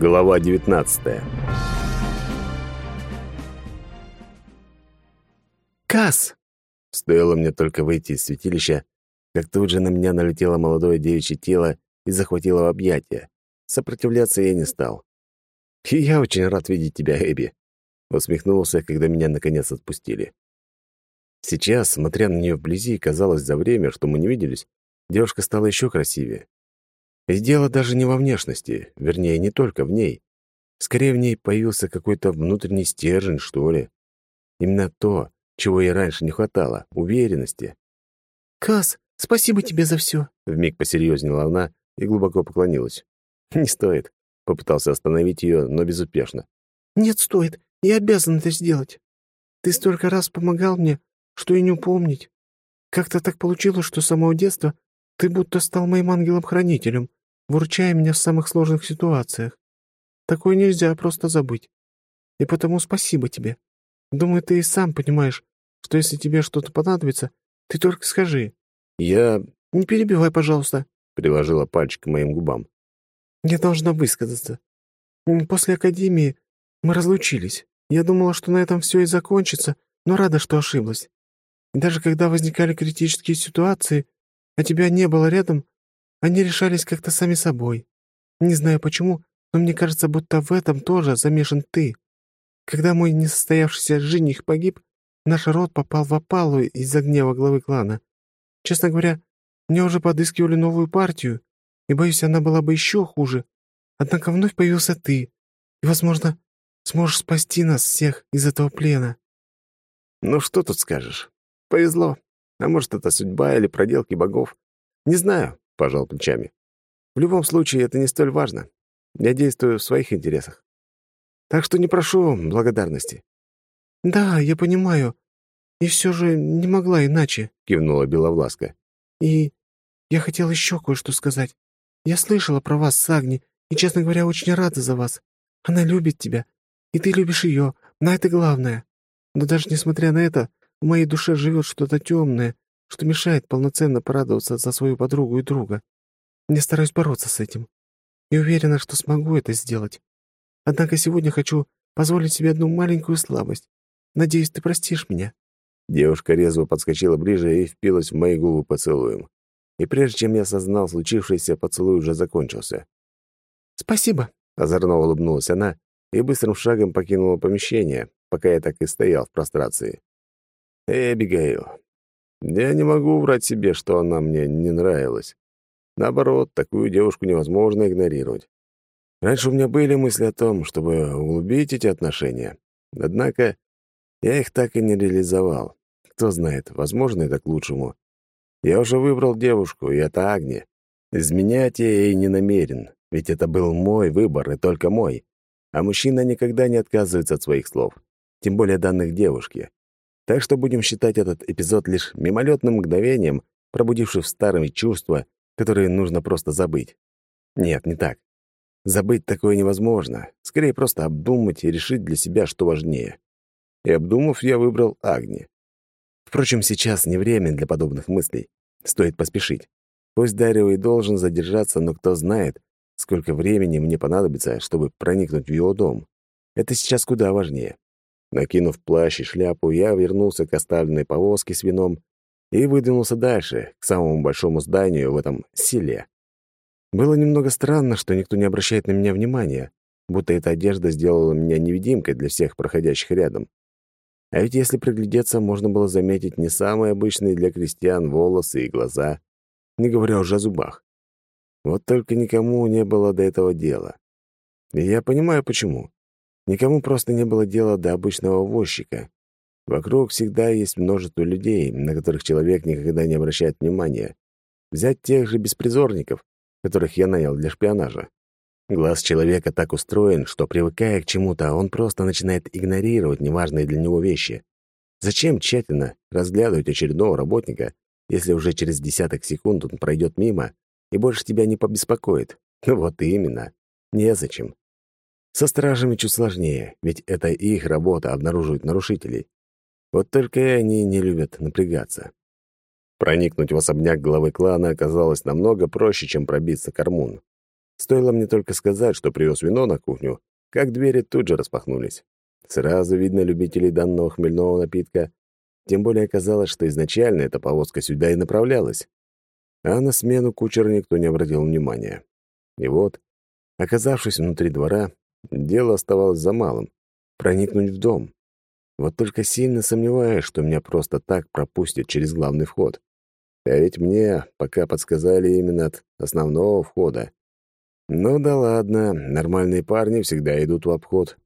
Глава 19 «Касс!» Стоило мне только выйти из святилища, как тут же на меня налетело молодое девичье тело и захватило в объятия. Сопротивляться я не стал. «И я очень рад видеть тебя, Эбби», — усмехнулся, когда меня наконец отпустили. Сейчас, смотря на нее вблизи, казалось за время, что мы не виделись, девушка стала еще красивее. И дело даже не во внешности, вернее, не только в ней. Скорее, в ней появился какой-то внутренний стержень, что ли. Именно то, чего ей раньше не хватало — уверенности. «Касс, спасибо тебе за все!» Вмиг посерьезнела она и глубоко поклонилась. «Не стоит», — попытался остановить ее, но безуспешно. «Нет, стоит. Я обязан это сделать. Ты столько раз помогал мне, что и не упомнить. Как-то так получилось, что с самого детства ты будто стал моим ангелом-хранителем, выручая меня в самых сложных ситуациях. Такое нельзя просто забыть. И потому спасибо тебе. Думаю, ты и сам понимаешь, что если тебе что-то понадобится, ты только скажи. Я... Не перебивай, пожалуйста, — приложила пальчик к моим губам. Я должна высказаться. После академии мы разлучились. Я думала, что на этом все и закончится, но рада, что ошиблась. И даже когда возникали критические ситуации, а тебя не было рядом, они решались как-то сами собой. Не знаю почему, но мне кажется, будто в этом тоже замешан ты. Когда мой несостоявшийся жених погиб, наш род попал в опалу из-за гнева главы клана. Честно говоря, мне уже подыскивали новую партию, и, боюсь, она была бы еще хуже. Однако вновь появился ты, и, возможно, сможешь спасти нас всех из этого плена». «Ну что тут скажешь? Повезло. А может, это судьба или проделки богов? Не знаю», — пожал плечами. «В любом случае, это не столь важно. Я действую в своих интересах. Так что не прошу благодарности». «Да, я понимаю. И все же не могла иначе», — кивнула Беловласка. «И я хотела еще кое-что сказать. Я слышала про вас с Агни, и, честно говоря, очень рада за вас. Она любит тебя, и ты любишь ее, на это главное. Но даже несмотря на это, в моей душе живет что-то темное, что мешает полноценно порадоваться за свою подругу и друга. Я стараюсь бороться с этим. И уверена, что смогу это сделать. Однако сегодня хочу позволить себе одну маленькую слабость. Надеюсь, ты простишь меня». Девушка резво подскочила ближе и впилась в мои губы поцелуем и прежде чем я осознал случившееся, поцелуй уже закончился. «Спасибо», — озорно улыбнулась она и быстрым шагом покинула помещение, пока я так и стоял в прострации. «Эбигейл, я не могу врать себе, что она мне не нравилась. Наоборот, такую девушку невозможно игнорировать. Раньше у меня были мысли о том, чтобы углубить эти отношения. Однако я их так и не реализовал. Кто знает, возможно, это к лучшему. Я уже выбрал девушку, и это Агния. Изменять я ей не намерен, ведь это был мой выбор, и только мой. А мужчина никогда не отказывается от своих слов, тем более данных девушке. Так что будем считать этот эпизод лишь мимолетным мгновением, пробудившим старые чувства, которые нужно просто забыть. Нет, не так. Забыть такое невозможно. Скорее просто обдумать и решить для себя, что важнее. И обдумав, я выбрал Агни. Впрочем, сейчас не время для подобных мыслей. Стоит поспешить. Пусть Дарио и должен задержаться, но кто знает, сколько времени мне понадобится, чтобы проникнуть в его дом. Это сейчас куда важнее. Накинув плащ и шляпу, я вернулся к оставленной повозке с вином и выдвинулся дальше, к самому большому зданию в этом селе. Было немного странно, что никто не обращает на меня внимания, будто эта одежда сделала меня невидимкой для всех проходящих рядом. А ведь если приглядеться, можно было заметить не самые обычные для крестьян волосы и глаза, не говоря уже о зубах. Вот только никому не было до этого дела. И я понимаю, почему. Никому просто не было дела до обычного возчика. Вокруг всегда есть множество людей, на которых человек никогда не обращает внимания. Взять тех же беспризорников, которых я нанял для шпионажа. Глаз человека так устроен, что, привыкая к чему-то, он просто начинает игнорировать неважные для него вещи. Зачем тщательно разглядывать очередного работника, если уже через десяток секунд он пройдет мимо и больше тебя не побеспокоит? Ну вот именно. Незачем. Со стражами чуть сложнее, ведь это их работа обнаруживать нарушителей. Вот только и они не любят напрягаться. Проникнуть в особняк главы клана оказалось намного проще, чем пробиться к Армун. Стоило мне только сказать, что привез вино на кухню, как двери тут же распахнулись. Сразу видно любителей данного хмельного напитка, тем более оказалось, что изначально эта повозка сюда и направлялась. А на смену кучера никто не обратил внимания. И вот, оказавшись внутри двора, дело оставалось за малым — проникнуть в дом. Вот только сильно сомневаюсь, что меня просто так пропустят через главный вход. А ведь мне пока подсказали именно от основного входа. Ну да ладно, нормальные парни всегда идут в обход.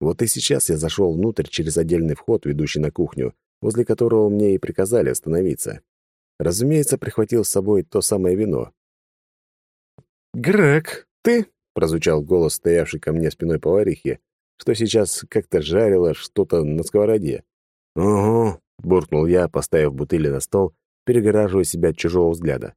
Вот и сейчас я зашел внутрь через отдельный вход, ведущий на кухню, возле которого мне и приказали остановиться. Разумеется, прихватил с собой то самое вино. «Грег, ты?» — прозвучал голос, стоявший ко мне спиной поварихи, что сейчас как-то жарило что-то на сковороде. «Угу», — буркнул я, поставив бутыли на стол, перегораживая себя от чужого взгляда.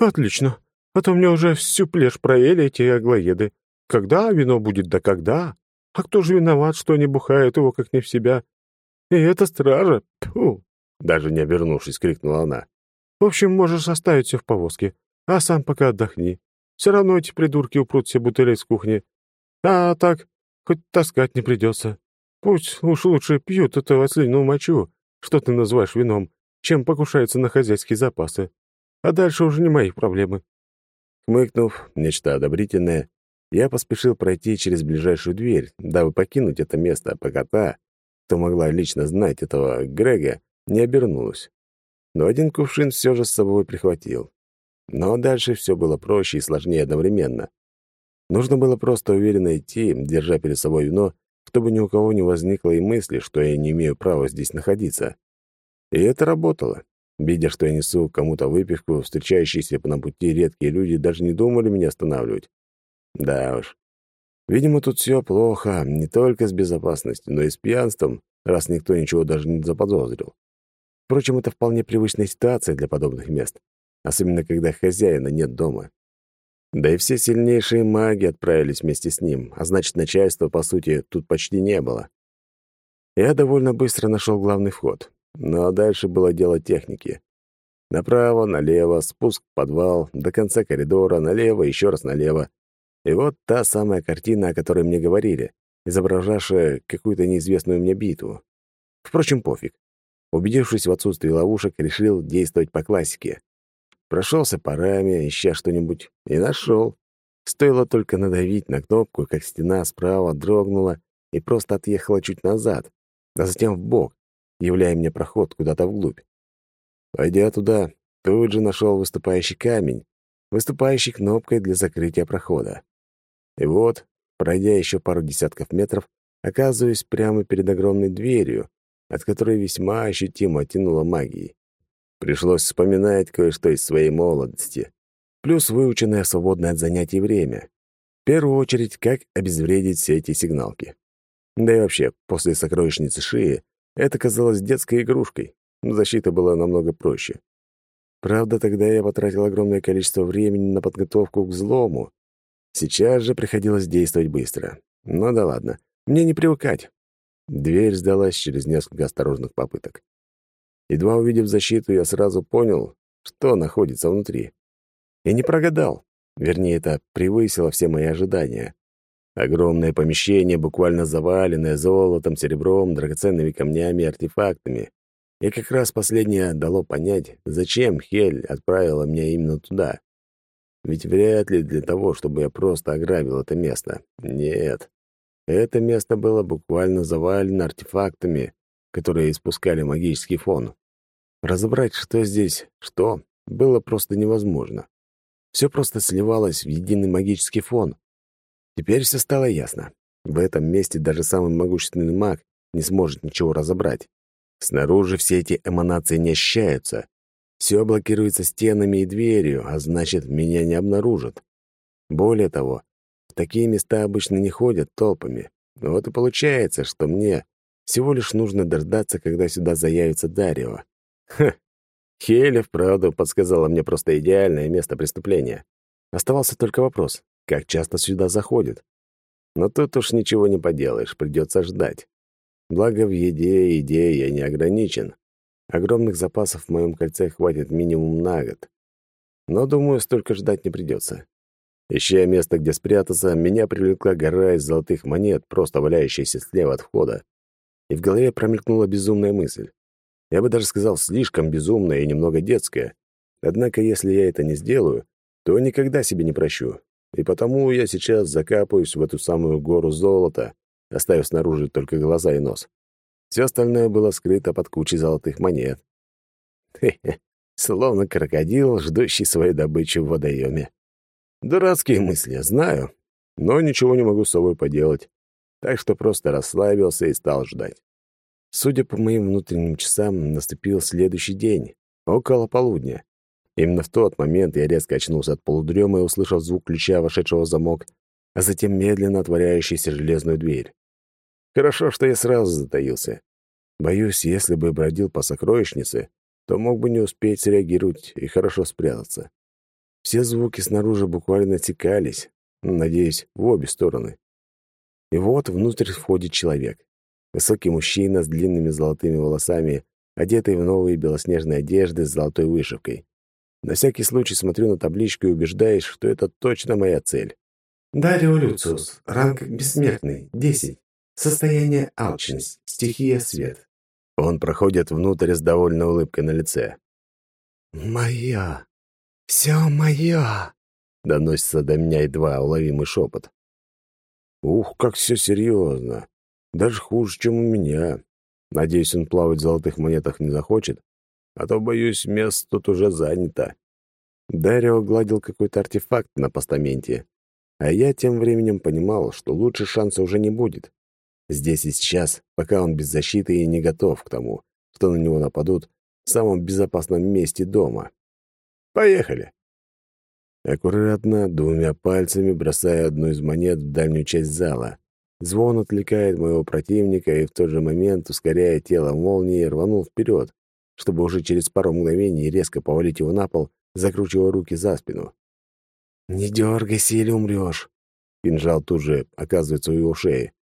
«Отлично. А то мне уже всю плешь проели эти аглоеды. Когда вино будет, да когда? А кто же виноват, что они бухают его как не в себя? И это стража. Тьфу!» Даже не обернувшись, крикнула она. «В общем, можешь оставить все в повозке, а сам пока отдохни. Все равно эти придурки упрут все бутыли с кухни. А так, хоть таскать не придется. Пусть уж лучше пьют эту ослиную мочу, что ты называешь вином, чем покушаются на хозяйские запасы. А дальше уже не мои проблемы. Хмыкнув, нечто одобрительное, я поспешил пройти через ближайшую дверь, дабы покинуть это место, пока та, кто могла лично знать этого Грега, не обернулась. Но один кувшин все же с собой прихватил. Но дальше все было проще и сложнее одновременно. Нужно было просто уверенно идти, держа перед собой вино, чтобы ни у кого не возникло и мысли, что я не имею права здесь находиться. И это работало. Видя, что я несу кому-то выпивку, встречающиеся на пути редкие люди даже не думали меня останавливать. Да уж. Видимо, тут все плохо, не только с безопасностью, но и с пьянством, раз никто ничего даже не заподозрил. Впрочем, это вполне привычная ситуация для подобных мест, особенно когда хозяина нет дома. Да и все сильнейшие маги отправились вместе с ним, а значит, начальства, по сути, тут почти не было. Я довольно быстро нашел главный вход. Ну а дальше было дело техники. Направо, налево, спуск в подвал, до конца коридора, налево, еще раз налево. И вот та самая картина, о которой мне говорили, изображавшая какую-то неизвестную мне битву. Впрочем, пофиг. Убедившись в отсутствии ловушек, решил действовать по классике. Прошелся по раме, ища что-нибудь, и нашел. Стоило только надавить на кнопку, как стена справа дрогнула и просто отъехала чуть назад, а затем в бок, являя мне проход куда-то вглубь. Пойдя туда, тут же нашел выступающий камень, выступающий кнопкой для закрытия прохода. И вот, пройдя еще пару десятков метров, оказываюсь прямо перед огромной дверью, от которой весьма ощутимо тянуло магией. Пришлось вспоминать кое-что из своей молодости, плюс выученное свободное от занятий время. В первую очередь, как обезвредить все эти сигналки. Да и вообще, после сокровищницы Шии это казалось детской игрушкой, но защита была намного проще. Правда, тогда я потратил огромное количество времени на подготовку к взлому. Сейчас же приходилось действовать быстро. Ну да ладно, мне не привыкать. Дверь сдалась через несколько осторожных попыток. Едва увидев защиту, я сразу понял, что находится внутри. Я не прогадал. Вернее, это превысило все мои ожидания. Огромное помещение, буквально заваленное золотом, серебром, драгоценными камнями и артефактами. И как раз последнее дало понять, зачем Хель отправила меня именно туда. Ведь вряд ли для того, чтобы я просто ограбил это место. Нет. Это место было буквально завалено артефактами, которые испускали магический фон. Разобрать, что здесь, что, было просто невозможно. Все просто сливалось в единый магический фон, Теперь все стало ясно. В этом месте даже самый могущественный маг не сможет ничего разобрать. Снаружи все эти эманации не ощущаются. Все блокируется стенами и дверью, а значит, меня не обнаружат. Более того, в такие места обычно не ходят толпами. Вот и получается, что мне всего лишь нужно дождаться, когда сюда заявится Дарио. Ха! Хелев, правда, подсказала мне просто идеальное место преступления. Оставался только вопрос, как часто сюда заходит. Но тут уж ничего не поделаешь, придется ждать. Благо в еде и еде я не ограничен. Огромных запасов в моем кольце хватит минимум на год. Но, думаю, столько ждать не придется. Ища место, где спрятаться, меня привлекла гора из золотых монет, просто валяющаяся слева от входа. И в голове промелькнула безумная мысль. Я бы даже сказал, слишком безумная и немного детская. Однако, если я это не сделаю, то никогда себе не прощу. И потому я сейчас закапаюсь в эту самую гору золота, оставив снаружи только глаза и нос. Все остальное было скрыто под кучей золотых монет. Хе-хе, словно крокодил, ждущий свою добычу в водоеме. Дурацкие мысли, знаю, но ничего не могу с собой поделать, так что просто расслабился и стал ждать. Судя по моим внутренним часам, наступил следующий день, около полудня. Именно в тот момент я резко очнулся от полудремы и услышал звук ключа, вошедшего в замок, а затем медленно отворяющуюся железную дверь. Хорошо, что я сразу затаился. Боюсь, если бы бродил по сокровищнице, то мог бы не успеть среагировать и хорошо спрятаться. Все звуки снаружи буквально текались, надеюсь, в обе стороны. И вот внутрь входит человек. Высокий мужчина с длинными золотыми волосами, одетый в новые белоснежные одежды с золотой вышивкой. На всякий случай смотрю на табличку и убеждаюсь, что это точно моя цель. Дарио Люциус, ранг бессмертный, 10. Состояние алчность, стихия свет. Он проходит внутрь с довольной улыбкой на лице. «Моя! Все мое!» — доносится до меня едва уловимый шепот. «Ух, как все серьезно! Даже хуже, чем у меня. Надеюсь, он плавать в золотых монетах не захочет, а то, боюсь, место тут уже занято». Дарио гладил какой-то артефакт на постаменте, а я тем временем понимал, что лучше шанса уже не будет. Здесь и сейчас, пока он без защиты и не готов к тому, что на него нападут в самом безопасном месте дома. Поехали. Аккуратно, двумя пальцами бросая одну из монет в дальнюю часть зала. Звон отвлекает моего противника и в тот же момент, ускоряя тело молнии, рванул вперед, чтобы уже через пару мгновений резко повалить его на пол, закручивая руки за спину. «Не дергайся или умрешь!» Кинжал тут же оказывается у его шеи.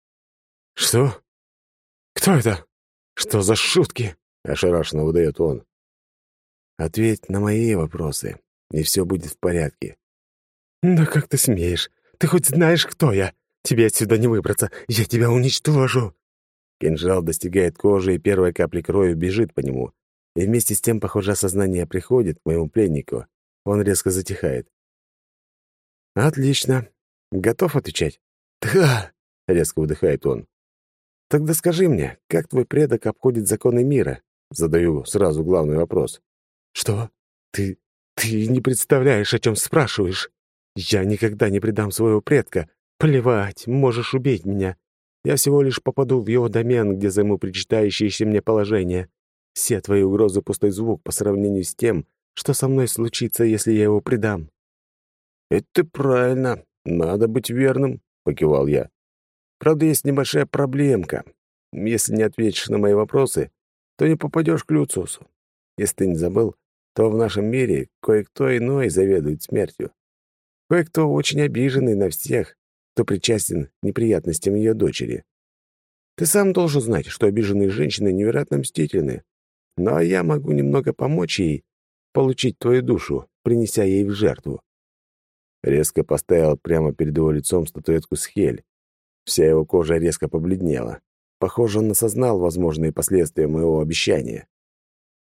«Что? Кто это? Что за шутки?» — ошарашенно выдает он. «Ответь на мои вопросы, и все будет в порядке». «Да как ты смеешь? Ты хоть знаешь, кто я? Тебе отсюда не выбраться, я тебя уничтожу!» Кинжал достигает кожи, и первая капля крови бежит по нему. И вместе с тем, похоже, осознание приходит к моему пленнику. Он резко затихает. «Отлично. Готов отвечать?» «Да!» — резко выдыхает он. Тогда скажи мне, как твой предок обходит законы мира? Задаю сразу главный вопрос. Что? Ты... ты не представляешь, о чем спрашиваешь. Я никогда не предам своего предка. Плевать, можешь убить меня. Я всего лишь попаду в его домен, где займу причитающееся мне положение. Все твои угрозы — пустой звук по сравнению с тем, что со мной случится, если я его предам. «Это правильно. Надо быть верным», — покивал я. Правда, есть небольшая проблемка. Если не ответишь на мои вопросы, то не попадешь к Люциусу. Если ты не забыл, то в нашем мире кое-кто иной заведует смертью. Кое-кто очень обиженный на всех, кто причастен неприятностям ее дочери. Ты сам должен знать, что обиженные женщины невероятно мстительны. А я могу немного помочь ей получить твою душу, принеся ей в жертву. Резко поставил прямо перед его лицом статуэтку с Хель, Вся его кожа резко побледнела. Похоже, он осознал возможные последствия моего обещания.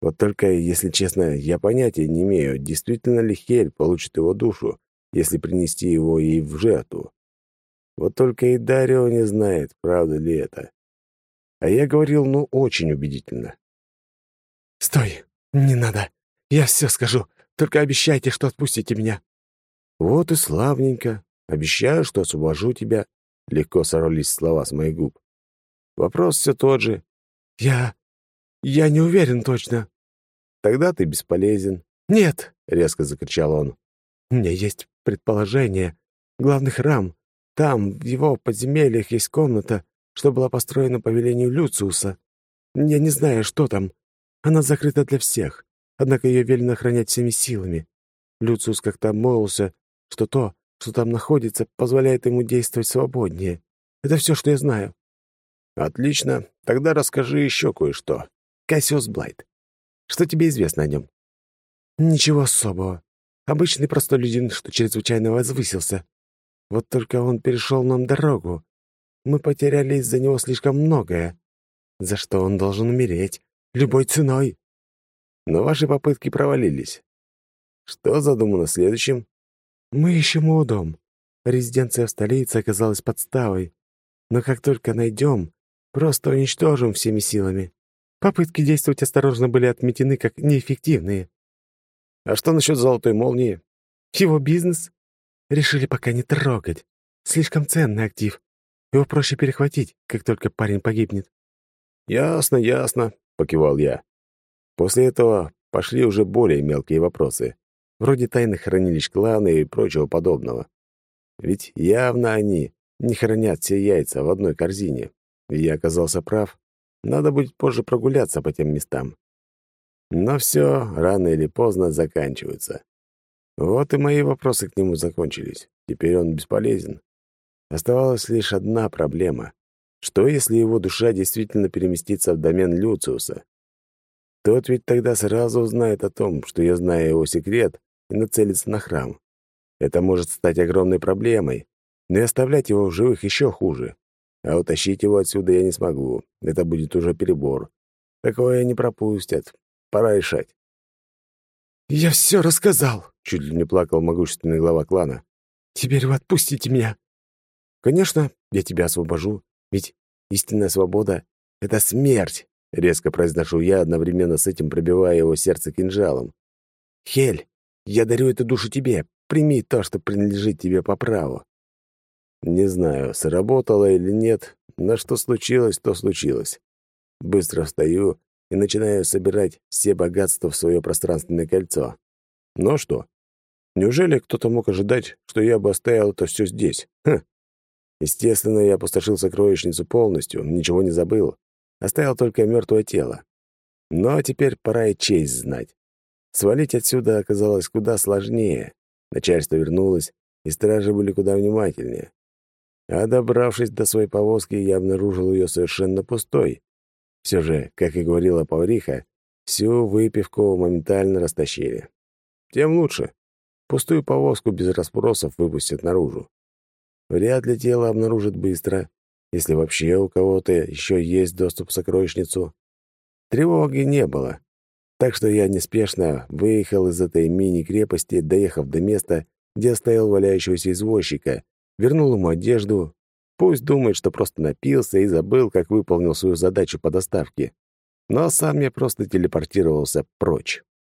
Вот только, если честно, я понятия не имею, действительно ли Хель получит его душу, если принести его ей в жертву. Вот только и Дарио не знает, правда ли это. А я говорил, ну, очень убедительно. «Стой! Не надо! Я все скажу! Только обещайте, что отпустите меня!» «Вот и славненько. Обещаю, что освобожу тебя. Легко сорвались слова с моих губ. Вопрос все тот же. «Я... я не уверен точно». «Тогда ты бесполезен». «Нет!» — резко закричал он. «У меня есть предположение. Главный храм. Там, в его подземельях, есть комната, что была построена по велению Люциуса. Я не знаю, что там. Она закрыта для всех, однако ее велено охранять всеми силами. Люциус как-то обмолвился, что то, что там находится, позволяет ему действовать свободнее. Это все, что я знаю». «Отлично. Тогда расскажи еще кое-что. Кассиус Блайт. Что тебе известно о нем?» «Ничего особого. Обычный простолюдин, что чрезвычайно возвысился. Вот только он перешел нам дорогу. Мы потеряли из-за него слишком многое. За что он должен умереть? Любой ценой. Но ваши попытки провалились. Что задумано следующим? Мы ищем его дом. Резиденция в столице оказалась подставой. Но как только найдем, просто уничтожим всеми силами. Попытки действовать осторожно были отметены как неэффективные. А что насчет золотой молнии? Его бизнес? Решили пока не трогать. Слишком ценный актив. Его проще перехватить, как только парень погибнет. «Ясно, ясно», — покивал я. После этого пошли уже более мелкие вопросы, вроде тайных хранилищ клана и прочего подобного. Ведь явно они не хранят все яйца в одной корзине. И я оказался прав. Надо будет позже прогуляться по тем местам. Но все рано или поздно заканчивается. Вот и мои вопросы к нему закончились. Теперь он бесполезен. Оставалась лишь одна проблема. Что, если его душа действительно переместится в домен Люциуса? Тот ведь тогда сразу узнает о том, что я знаю его секрет, и нацелится на храм. Это может стать огромной проблемой, но и оставлять его в живых еще хуже. А утащить его отсюда я не смогу. Это будет уже перебор. Такое не пропустят. Пора решать. «Я все рассказал!» — чуть ли не плакал могущественный глава клана. «Теперь вы отпустите меня!» «Конечно, я тебя освобожу, ведь истинная свобода — это смерть!» — резко произношу я, одновременно с этим пробивая его сердце кинжалом. «Хель, я дарю эту душу тебе. Прими то, что принадлежит тебе по праву». Не знаю, сработало или нет, но что случилось, то случилось. Быстро встаю и начинаю собирать все богатства в свое пространственное кольцо. Ну что? Неужели кто-то мог ожидать, что я бы оставил это все здесь? Хм. Естественно, я опустошил сокровищницу полностью, ничего не забыл. Оставил только мертвое тело. Но теперь пора и честь знать. Свалить отсюда оказалось куда сложнее. Начальство вернулось, и стражи были куда внимательнее. А добравшись до своей повозки, я обнаружил ее совершенно пустой. Все же, как и говорила повариха, всю выпивку моментально растащили. Тем лучше. Пустую повозку без расспросов выпустят наружу. Вряд ли тело обнаружит быстро, если вообще у кого-то еще есть доступ в сокровищницу. Тревоги не было, так что я неспешно выехал из этой мини-крепости, доехав до места, где оставил валяющегося извозчика, вернул ему одежду. Пусть думает, что просто напился и забыл, как выполнил свою задачу по доставке. Но сам я просто телепортировался прочь.